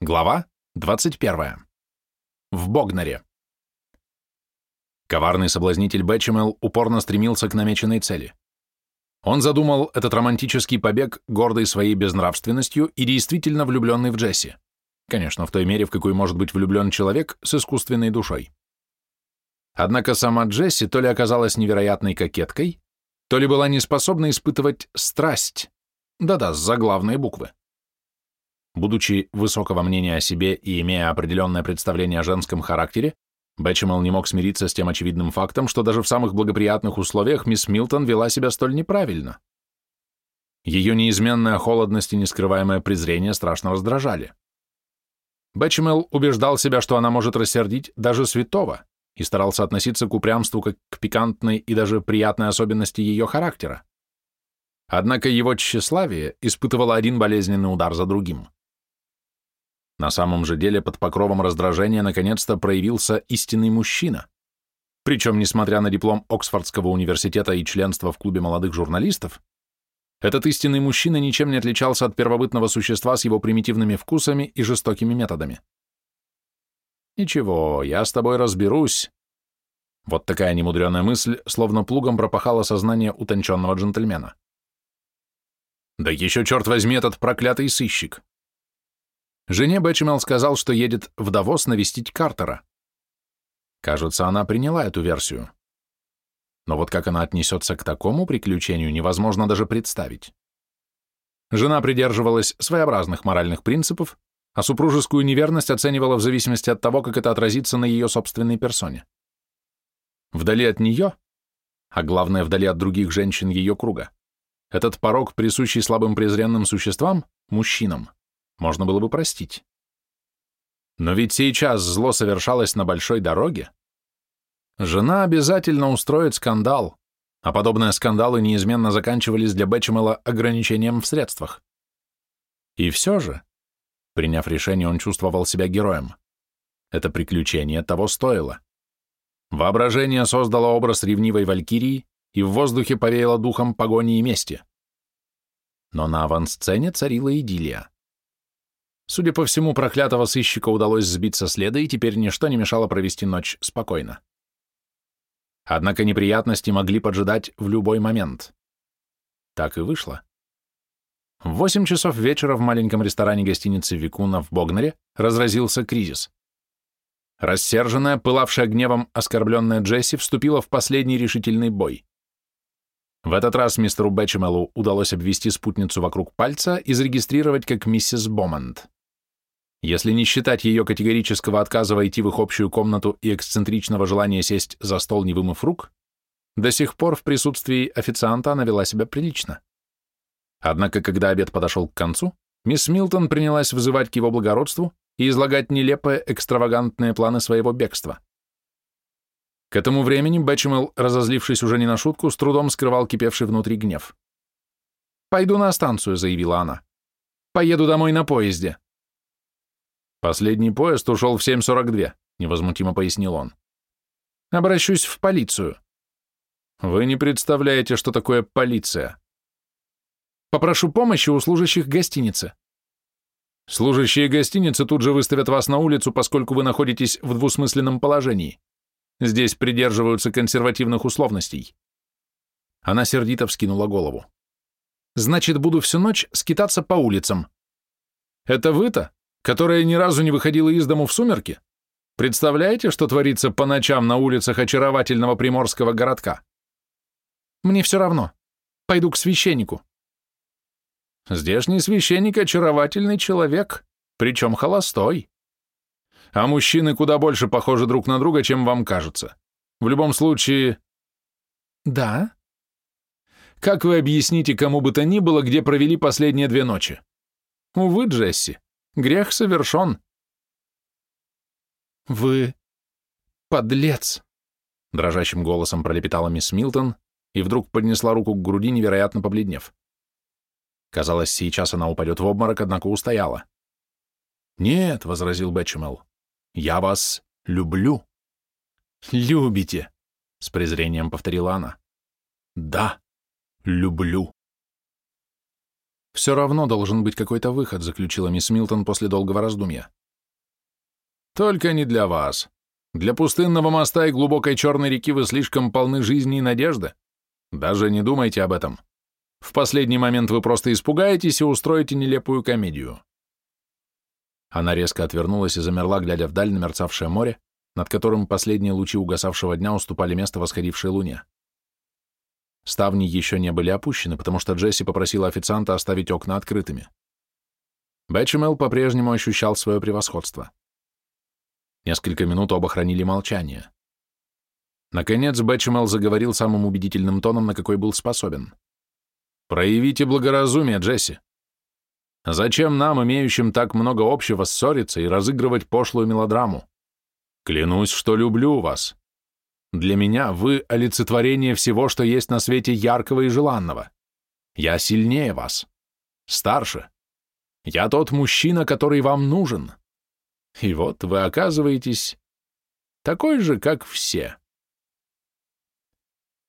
Глава 21. В Богнаре. Коварный соблазнитель Бэтчемел упорно стремился к намеченной цели. Он задумал этот романтический побег, гордый своей безнравственностью и действительно влюбленный в Джесси. Конечно, в той мере, в какой может быть влюблен человек с искусственной душой. Однако сама Джесси то ли оказалась невероятной кокеткой, то ли была неспособна испытывать страсть. Да-да, с заглавной буквы. Будучи высокого мнения о себе и имея определенное представление о женском характере, Бэтчемел не мог смириться с тем очевидным фактом, что даже в самых благоприятных условиях мисс Милтон вела себя столь неправильно. Ее неизменная холодность и нескрываемое презрение страшно раздражали. Бэтчемел убеждал себя, что она может рассердить даже святого, и старался относиться к упрямству как к пикантной и даже приятной особенности ее характера. Однако его тщеславие испытывало один болезненный удар за другим. На самом же деле под покровом раздражения наконец-то проявился истинный мужчина. Причем, несмотря на диплом Оксфордского университета и членство в клубе молодых журналистов, этот истинный мужчина ничем не отличался от первобытного существа с его примитивными вкусами и жестокими методами. «Ничего, я с тобой разберусь». Вот такая немудреная мысль, словно плугом пропахала сознание утонченного джентльмена. «Да еще, черт возьми, этот проклятый сыщик!» Жене Бэтчемел сказал, что едет в Давос навестить Картера. Кажется, она приняла эту версию. Но вот как она отнесется к такому приключению, невозможно даже представить. Жена придерживалась своеобразных моральных принципов, а супружескую неверность оценивала в зависимости от того, как это отразится на ее собственной персоне. Вдали от нее, а главное, вдали от других женщин ее круга, этот порог, присущий слабым презренным существам, мужчинам, можно было бы простить. Но ведь сейчас зло совершалось на большой дороге. Жена обязательно устроит скандал, а подобные скандалы неизменно заканчивались для Бэтчемела ограничением в средствах. И все же, приняв решение, он чувствовал себя героем. Это приключение того стоило. Воображение создало образ ревнивой валькирии, и в воздухе повеяло духом погони и мести. Но на авансцене царила идиллия. Судя по всему, проклятого сыщика удалось сбить со следа, и теперь ничто не мешало провести ночь спокойно. Однако неприятности могли поджидать в любой момент. Так и вышло. В восемь часов вечера в маленьком ресторане гостиницы «Викуна» в Богнере разразился кризис. Рассерженная, пылавшая гневом, оскорбленная Джесси вступила в последний решительный бой. В этот раз мистеру Бэтчемелу удалось обвести спутницу вокруг пальца и зарегистрировать как миссис Бомонд. Если не считать ее категорического отказа войти в их общую комнату и эксцентричного желания сесть за стол, не вымыв рук, до сих пор в присутствии официанта она вела себя прилично. Однако, когда обед подошел к концу, мисс Милтон принялась вызывать к его благородству и излагать нелепые, экстравагантные планы своего бегства. К этому времени Бэтчемел, разозлившись уже не на шутку, с трудом скрывал кипевший внутри гнев. «Пойду на станцию», — заявила она. «Поеду домой на поезде». «Последний поезд ушел в 7.42», — невозмутимо пояснил он. «Обращусь в полицию». «Вы не представляете, что такое полиция». «Попрошу помощи у служащих гостиницы». «Служащие гостиницы тут же выставят вас на улицу, поскольку вы находитесь в двусмысленном положении. Здесь придерживаются консервативных условностей». Она сердито вскинула голову. «Значит, буду всю ночь скитаться по улицам». «Это вы-то?» Которая ни разу не выходила из дому в сумерки? Представляете, что творится по ночам на улицах очаровательного приморского городка? Мне все равно. Пойду к священнику. Здешний священник — очаровательный человек, причем холостой. А мужчины куда больше похожи друг на друга, чем вам кажется. В любом случае... Да? Как вы объясните кому бы то ни было, где провели последние две ночи? Увы, Джесси, Грех совершен. Вы подлец, дрожащим голосом пролепетала мисс Милтон и вдруг поднесла руку к груди, невероятно побледнев. Казалось, сейчас она упадет в обморок, однако устояла. «Нет», — возразил Бэтчемел, — «я вас люблю». «Любите», — с презрением повторила она. «Да, люблю». «Все равно должен быть какой-то выход», — заключила мисс Милтон после долгого раздумья. «Только не для вас. Для пустынного моста и глубокой черной реки вы слишком полны жизни и надежды. Даже не думайте об этом. В последний момент вы просто испугаетесь и устроите нелепую комедию». Она резко отвернулась и замерла, глядя вдаль на мерцавшее море, над которым последние лучи угасавшего дня уступали место восходившей луне. Ставни еще не были опущены, потому что Джесси попросила официанта оставить окна открытыми. Бэтчемел по-прежнему ощущал свое превосходство. Несколько минут оба хранили молчание. Наконец Бэтчемел заговорил самым убедительным тоном, на какой был способен. «Проявите благоразумие, Джесси. Зачем нам, имеющим так много общего, ссориться и разыгрывать пошлую мелодраму? Клянусь, что люблю вас. Для меня вы — олицетворение всего, что есть на свете яркого и желанного. Я сильнее вас, старше. Я тот мужчина, который вам нужен. И вот вы оказываетесь такой же, как все.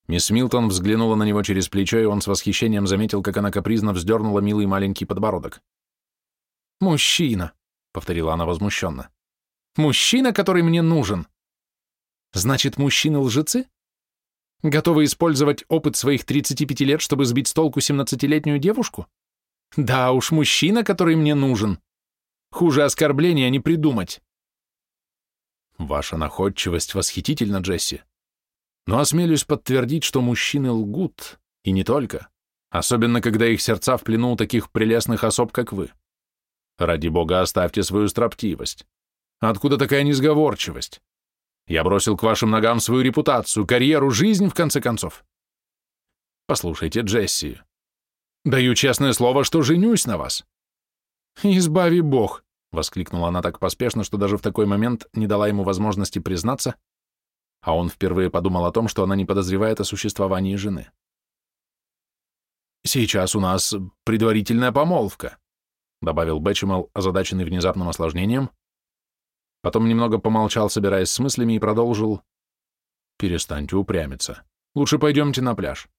Мисс Милтон взглянула на него через плечо, и он с восхищением заметил, как она капризно вздернула милый маленький подбородок. «Мужчина», — повторила она возмущенно. «Мужчина, который мне нужен. Значит, мужчины лжецы? Готовы использовать опыт своих 35 лет, чтобы сбить с толку 17-летнюю девушку? Да уж, мужчина, который мне нужен. Хуже оскорбления не придумать. Ваша находчивость восхитительна, Джесси. Но осмелюсь подтвердить, что мужчины лгут, и не только, особенно когда их сердца в плену у таких прелестных особ, как вы. Ради бога, оставьте свою строптивость. Откуда такая несговорчивость? Я бросил к вашим ногам свою репутацию, карьеру, жизнь, в конце концов. Послушайте, Джесси, даю честное слово, что женюсь на вас. Избави Бог, — воскликнула она так поспешно, что даже в такой момент не дала ему возможности признаться, а он впервые подумал о том, что она не подозревает о существовании жены. «Сейчас у нас предварительная помолвка», — добавил Бэтчемел, озадаченный внезапным осложнением, Потом немного помолчал, собираясь с мыслями, и продолжил. «Перестаньте упрямиться. Лучше пойдемте на пляж.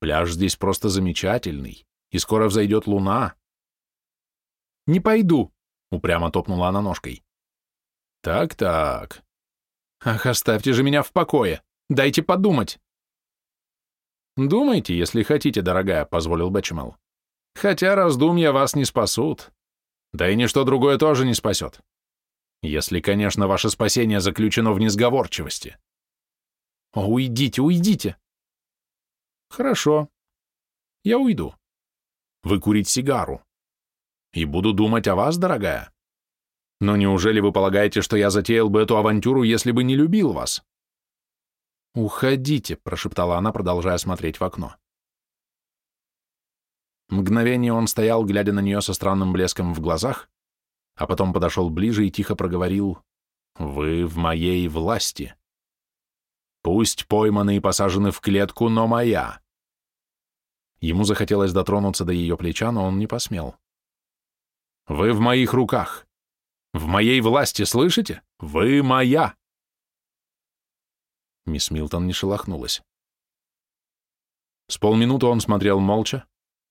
Пляж здесь просто замечательный, и скоро взойдет луна». «Не пойду», — упрямо топнула она ножкой. «Так-так. Ах, оставьте же меня в покое. Дайте подумать». «Думайте, если хотите, дорогая», — позволил Бэчемел. «Хотя раздумья вас не спасут. Да и ничто другое тоже не спасет. Если, конечно, ваше спасение заключено в несговорчивости. О, уйдите, уйдите. Хорошо. Я уйду. Выкурить сигару. И буду думать о вас, дорогая. Но неужели вы полагаете, что я затеял бы эту авантюру, если бы не любил вас? «Уходите», — прошептала она, продолжая смотреть в окно. Мгновение он стоял, глядя на нее со странным блеском в глазах, а потом подошел ближе и тихо проговорил «Вы в моей власти. Пусть пойманы и посажены в клетку, но моя». Ему захотелось дотронуться до ее плеча, но он не посмел. «Вы в моих руках. В моей власти, слышите? Вы моя!» Мисс Милтон не шелохнулась. С полминуты он смотрел молча,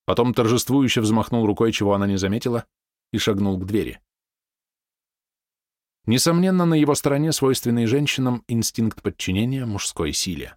потом торжествующе взмахнул рукой, чего она не заметила, и шагнул к двери. Несомненно, на его стороне свойственный женщинам инстинкт подчинения мужской силе.